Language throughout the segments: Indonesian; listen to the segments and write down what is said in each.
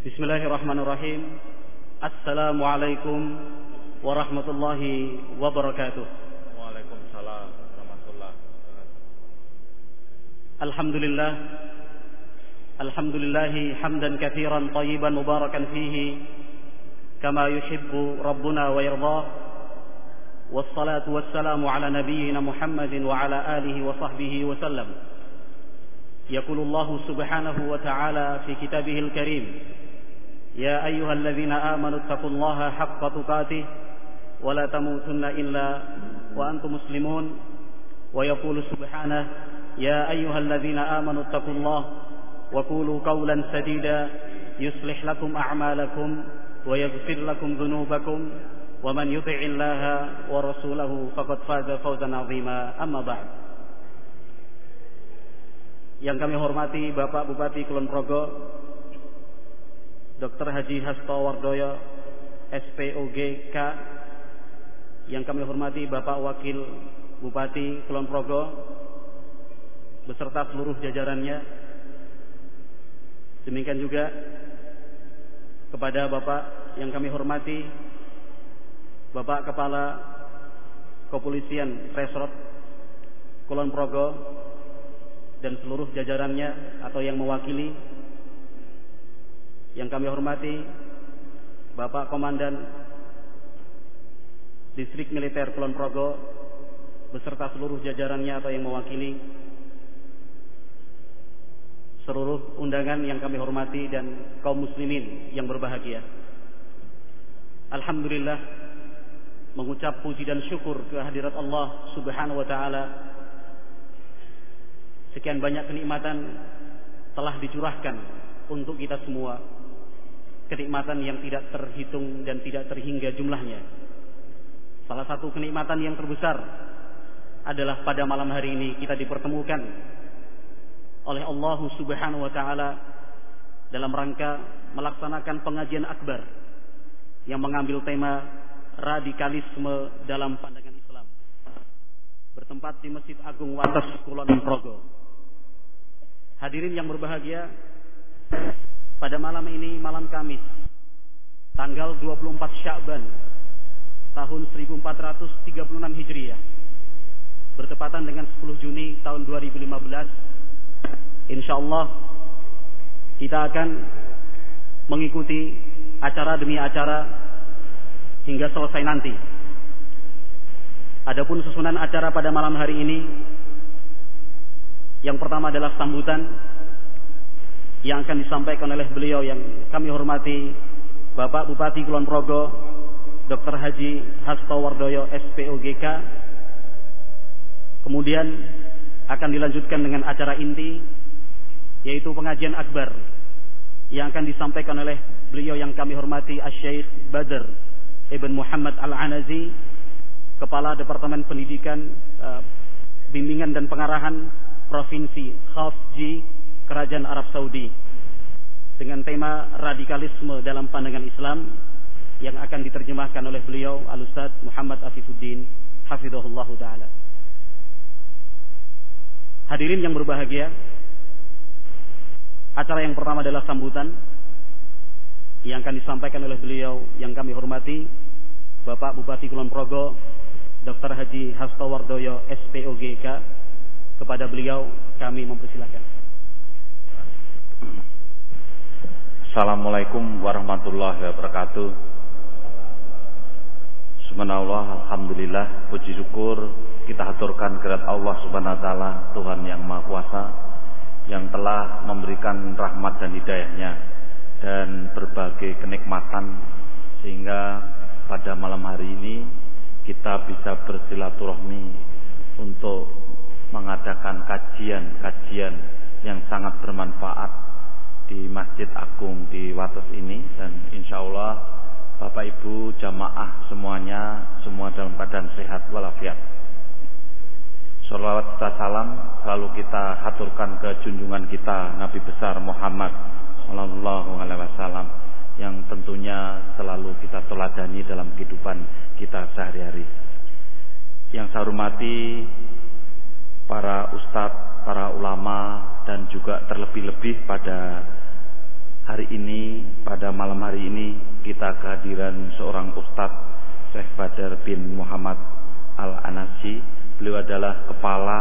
بسم الله الرحمن الرحيم السلام عليكم ورحمة الله وبركاته وعليكم السلام ورحمة الله الحمد لله الحمد لله حمدا كثيرا طيبا مباركا فيه كما يحب ربنا ويرضاه والصلاة والسلام على نبينا محمد وعلى آله وصحبه وسلم يقول الله سبحانه وتعالى في كتابه الكريم يا أيها الذين آمنوا اتقوا الله حق تقاته ولا تموتن إلا وأنتم مسلمون ويقول سبحانه يا أيها الذين آمنوا اتقوا الله وقولوا قولا سديدا يصلح لكم أعمالكم ويغفر لكم ذنوبكم ومن يطع الله ورسوله فقد فاز فوزا عظيما أما بعد yang kami hormati Bapak Bupati Kulon Progo Dr. Haji Hasto Wardoyo SPOGK yang kami hormati Bapak Wakil Bupati Kulon Progo beserta seluruh jajarannya demikian juga kepada Bapak yang kami hormati Bapak Kepala Kepolisian Resort Kulon Progo dan seluruh jajarannya atau yang mewakili yang kami hormati Bapak Komandan Distrik Militer Kulon Progo beserta seluruh jajarannya atau yang mewakili seluruh undangan yang kami hormati dan kaum muslimin yang berbahagia. Alhamdulillah mengucap puji dan syukur kehadirat Allah Subhanahu wa taala. Sekian banyak kenikmatan telah dicurahkan untuk kita semua kenikmatan yang tidak terhitung dan tidak terhingga jumlahnya. Salah satu kenikmatan yang terbesar adalah pada malam hari ini kita dipertemukan oleh Allah Subhanahu wa taala dalam rangka melaksanakan pengajian akbar yang mengambil tema radikalisme dalam pandangan Islam. Bertempat di Masjid Agung Wates Kulon Progo. Hadirin yang berbahagia, pada malam ini malam Kamis tanggal 24 Sya'ban tahun 1436 Hijriah bertepatan dengan 10 Juni tahun 2015 insyaallah kita akan mengikuti acara demi acara hingga selesai nanti. Adapun susunan acara pada malam hari ini yang pertama adalah sambutan yang akan disampaikan oleh beliau yang kami hormati Bapak Bupati Kulon Progo Dr. Haji Hasto Wardoyo SPOGK kemudian akan dilanjutkan dengan acara inti yaitu pengajian akbar yang akan disampaikan oleh beliau yang kami hormati Asy-Syaikh Badr Ibn Muhammad Al-Anazi Kepala Departemen Pendidikan uh, Bimbingan dan Pengarahan Provinsi Khafji Kerajaan Arab Saudi dengan tema radikalisme dalam pandangan Islam yang akan diterjemahkan oleh beliau Al-Ustaz Muhammad Afifuddin hafizahullah taala. Hadirin yang berbahagia, acara yang pertama adalah sambutan yang akan disampaikan oleh beliau yang kami hormati Bapak Bupati Kulon Progo Dr. Haji Hasto Wardoyo SPOGK kepada beliau kami mempersilahkan. Assalamualaikum warahmatullahi wabarakatuh. Subhanallah, Alhamdulillah, puji syukur kita haturkan kepada Allah subhanahu wa ta'ala Tuhan yang maha kuasa Yang telah memberikan rahmat dan hidayahnya Dan berbagai kenikmatan Sehingga pada malam hari ini Kita bisa bersilaturahmi Untuk mengadakan kajian-kajian yang sangat bermanfaat di Masjid Agung di Wates ini dan insya Allah Bapak Ibu jamaah semuanya semua dalam keadaan sehat walafiat. Salawat serta salam selalu kita haturkan ke junjungan kita Nabi besar Muhammad Sallallahu Alaihi Wasallam yang tentunya selalu kita teladani dalam kehidupan kita sehari-hari. Yang saya hormati para ustadz, para ulama dan juga terlebih-lebih pada Hari ini, pada malam hari ini, kita kehadiran seorang Ustadz Syekh Badar bin Muhammad Al-Anasi. Beliau adalah Kepala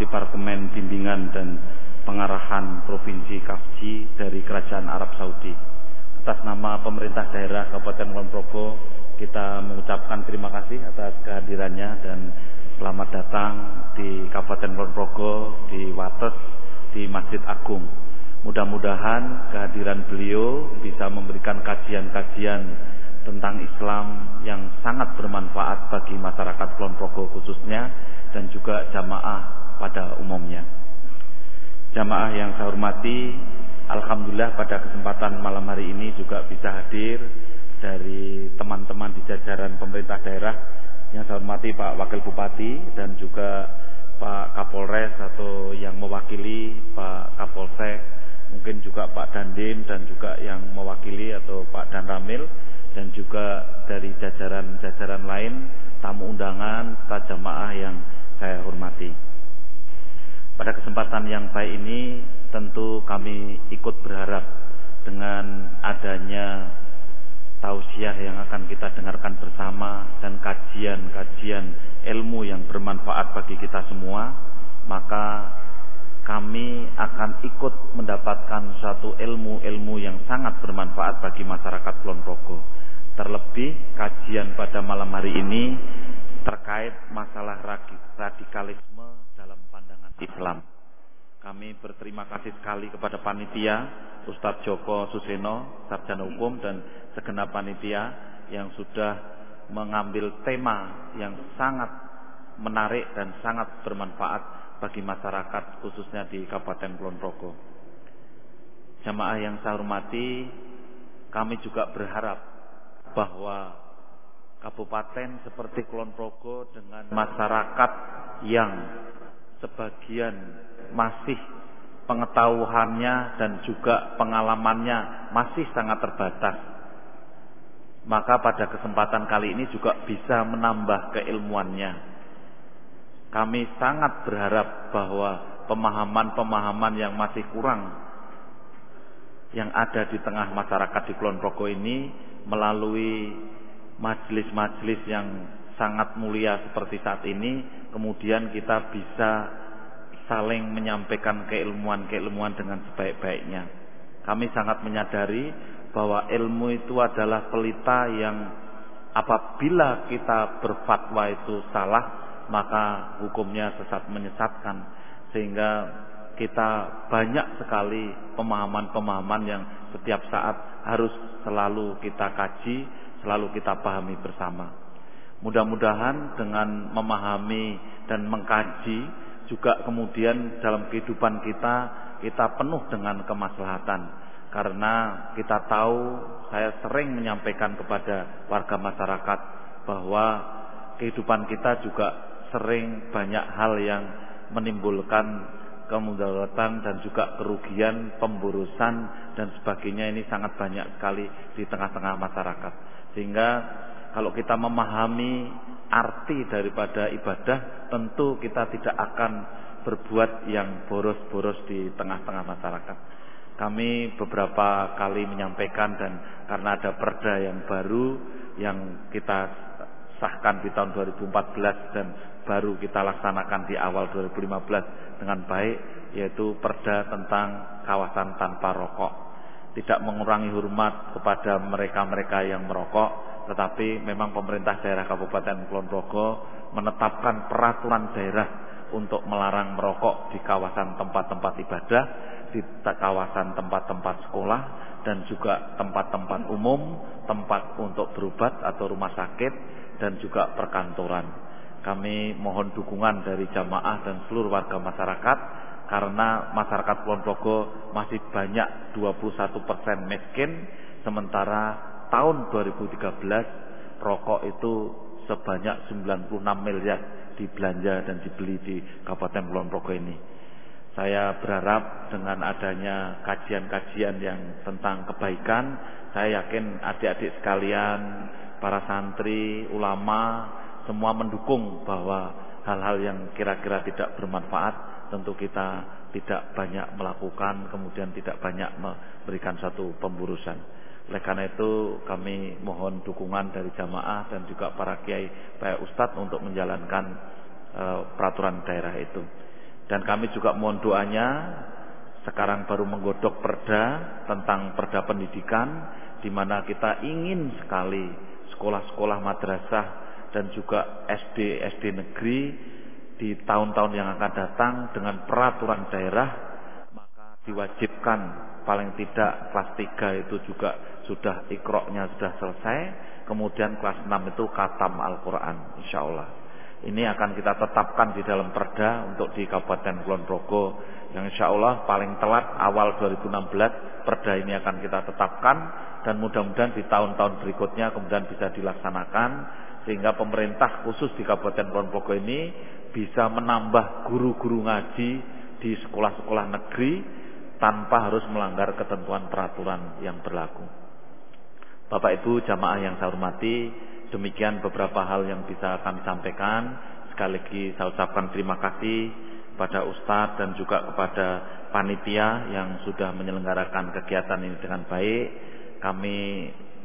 Departemen Bimbingan dan Pengarahan Provinsi Kafji dari Kerajaan Arab Saudi. Atas nama pemerintah daerah Kabupaten Kulon kita mengucapkan terima kasih atas kehadirannya dan selamat datang di Kabupaten Kulon di Wates, di Masjid Agung. Mudah-mudahan kehadiran beliau bisa memberikan kajian-kajian tentang Islam yang sangat bermanfaat bagi masyarakat Kulon Progo khususnya dan juga jamaah pada umumnya. Jamaah yang saya hormati, Alhamdulillah pada kesempatan malam hari ini juga bisa hadir dari teman-teman di jajaran pemerintah daerah yang saya hormati Pak Wakil Bupati dan juga Pak Kapolres atau yang mewakili Pak Kapolsek, mungkin juga Pak Dandim dan juga yang mewakili atau Pak Danramil dan juga dari jajaran-jajaran lain tamu undangan serta jamaah yang saya hormati. Pada kesempatan yang baik ini tentu kami ikut berharap dengan adanya tausiah yang akan kita dengarkan bersama dan kajian-kajian ilmu yang bermanfaat bagi kita semua, maka kami akan ikut mendapatkan suatu ilmu-ilmu yang sangat bermanfaat bagi masyarakat Kulon Progo. Terlebih kajian pada malam hari ini terkait masalah radikalisme dalam pandangan Islam. Kami berterima kasih sekali kepada panitia Ustadz Joko Suseno, Sarjana Hukum dan segenap panitia yang sudah mengambil tema yang sangat menarik dan sangat bermanfaat bagi masyarakat khususnya di Kabupaten Kulon Progo. Jamaah yang saya hormati, kami juga berharap bahwa kabupaten seperti Kulon Progo dengan masyarakat yang sebagian masih pengetahuannya dan juga pengalamannya masih sangat terbatas maka pada kesempatan kali ini juga bisa menambah keilmuannya. Kami sangat berharap bahwa pemahaman-pemahaman yang masih kurang yang ada di tengah masyarakat di Kulon Progo ini melalui majelis-majelis yang sangat mulia seperti saat ini kemudian kita bisa saling menyampaikan keilmuan-keilmuan dengan sebaik-baiknya. Kami sangat menyadari bahwa ilmu itu adalah pelita yang apabila kita berfatwa itu salah maka hukumnya sesat menyesatkan sehingga kita banyak sekali pemahaman-pemahaman yang setiap saat harus selalu kita kaji, selalu kita pahami bersama. Mudah-mudahan dengan memahami dan mengkaji juga kemudian dalam kehidupan kita kita penuh dengan kemaslahatan karena kita tahu saya sering menyampaikan kepada warga masyarakat bahwa kehidupan kita juga sering banyak hal yang menimbulkan kemudaratan dan juga kerugian, pemburusan dan sebagainya ini sangat banyak sekali di tengah-tengah masyarakat. Sehingga kalau kita memahami arti daripada ibadah, tentu kita tidak akan berbuat yang boros-boros di tengah-tengah masyarakat. Kami beberapa kali menyampaikan dan karena ada perda yang baru yang kita sahkan di tahun 2014 dan baru kita laksanakan di awal 2015 dengan baik yaitu perda tentang kawasan tanpa rokok. Tidak mengurangi hormat kepada mereka-mereka yang merokok, tetapi memang pemerintah daerah Kabupaten Kulon Progo menetapkan peraturan daerah untuk melarang merokok di kawasan tempat-tempat ibadah di kawasan tempat-tempat sekolah dan juga tempat-tempat umum, tempat untuk berobat atau rumah sakit dan juga perkantoran. Kami mohon dukungan dari jamaah dan seluruh warga masyarakat karena masyarakat Kulon Progo masih banyak 21% persen miskin sementara tahun 2013 rokok itu sebanyak 96 miliar dibelanja dan dibeli di Kabupaten Kulon Progo ini. Saya berharap dengan adanya kajian-kajian yang tentang kebaikan, saya yakin adik-adik sekalian, para santri, ulama, semua mendukung bahwa hal-hal yang kira-kira tidak bermanfaat tentu kita tidak banyak melakukan, kemudian tidak banyak memberikan satu pemburusan. Oleh karena itu kami mohon dukungan dari jamaah dan juga para kiai, para ustadz untuk menjalankan e, peraturan daerah itu. Dan kami juga mohon doanya sekarang baru menggodok perda tentang perda pendidikan di mana kita ingin sekali sekolah-sekolah madrasah dan juga SD SD negeri di tahun-tahun yang akan datang dengan peraturan daerah maka diwajibkan paling tidak kelas 3 itu juga sudah ikroknya sudah selesai kemudian kelas 6 itu katam Al-Quran insya Allah ini akan kita tetapkan di dalam perda untuk di Kabupaten Kulon Progo yang insya Allah paling telat awal 2016 perda ini akan kita tetapkan dan mudah-mudahan di tahun-tahun berikutnya kemudian bisa dilaksanakan sehingga pemerintah khusus di Kabupaten Kulon Progo ini bisa menambah guru-guru ngaji di sekolah-sekolah negeri tanpa harus melanggar ketentuan peraturan yang berlaku. Bapak Ibu jamaah yang saya hormati, Demikian beberapa hal yang bisa kami sampaikan. Sekali lagi saya ucapkan terima kasih pada Ustadz dan juga kepada panitia yang sudah menyelenggarakan kegiatan ini dengan baik. Kami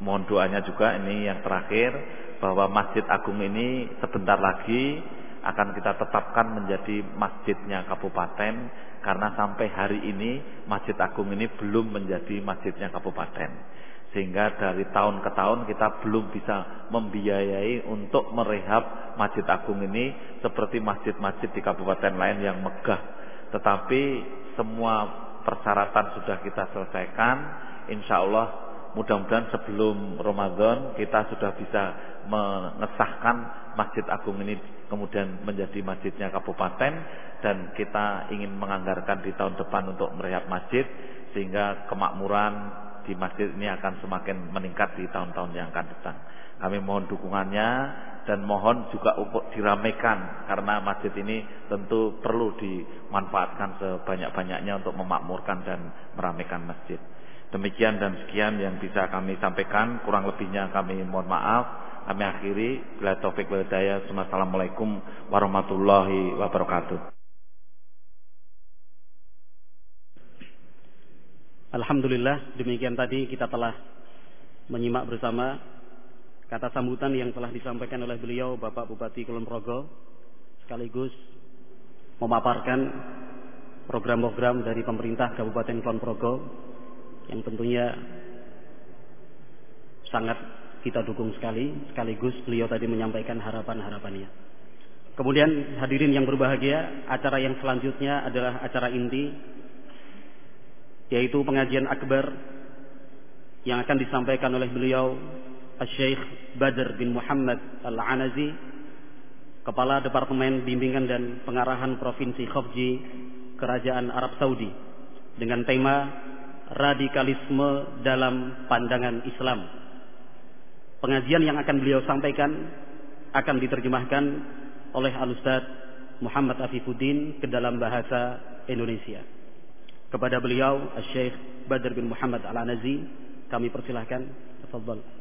mohon doanya juga ini yang terakhir bahwa Masjid Agung ini sebentar lagi akan kita tetapkan menjadi masjidnya kabupaten karena sampai hari ini Masjid Agung ini belum menjadi masjidnya kabupaten. Sehingga dari tahun ke tahun kita belum bisa membiayai untuk merehab Masjid Agung ini seperti masjid-masjid di kabupaten lain yang megah. Tetapi semua persyaratan sudah kita selesaikan. Insya Allah mudah-mudahan sebelum Ramadan kita sudah bisa mengesahkan Masjid Agung ini kemudian menjadi masjidnya kabupaten dan kita ingin menganggarkan di tahun depan untuk merehab masjid sehingga kemakmuran di masjid ini akan semakin meningkat di tahun-tahun yang akan datang. Kami mohon dukungannya dan mohon juga untuk diramaikan karena masjid ini tentu perlu dimanfaatkan sebanyak-banyaknya untuk memakmurkan dan meramaikan masjid. Demikian dan sekian yang bisa kami sampaikan. Kurang lebihnya kami mohon maaf. Kami akhiri. Bila taufik wa Assalamualaikum warahmatullahi wabarakatuh. Alhamdulillah demikian tadi kita telah menyimak bersama kata sambutan yang telah disampaikan oleh beliau Bapak Bupati Kulon Progo sekaligus memaparkan program-program dari pemerintah Kabupaten Kulon Progo yang tentunya sangat kita dukung sekali sekaligus beliau tadi menyampaikan harapan-harapannya. Kemudian hadirin yang berbahagia, acara yang selanjutnya adalah acara inti yaitu pengajian akbar yang akan disampaikan oleh beliau Syekh Badr bin Muhammad Al-Anazi Kepala Departemen Bimbingan dan Pengarahan Provinsi Khafji Kerajaan Arab Saudi dengan tema Radikalisme dalam Pandangan Islam. Pengajian yang akan beliau sampaikan akan diterjemahkan oleh Al-Ustaz Muhammad Afifuddin ke dalam bahasa Indonesia. Kepada beliau, Syekh Badr bin Muhammad Al-Anazi, kami persilahkan. Tafadhal.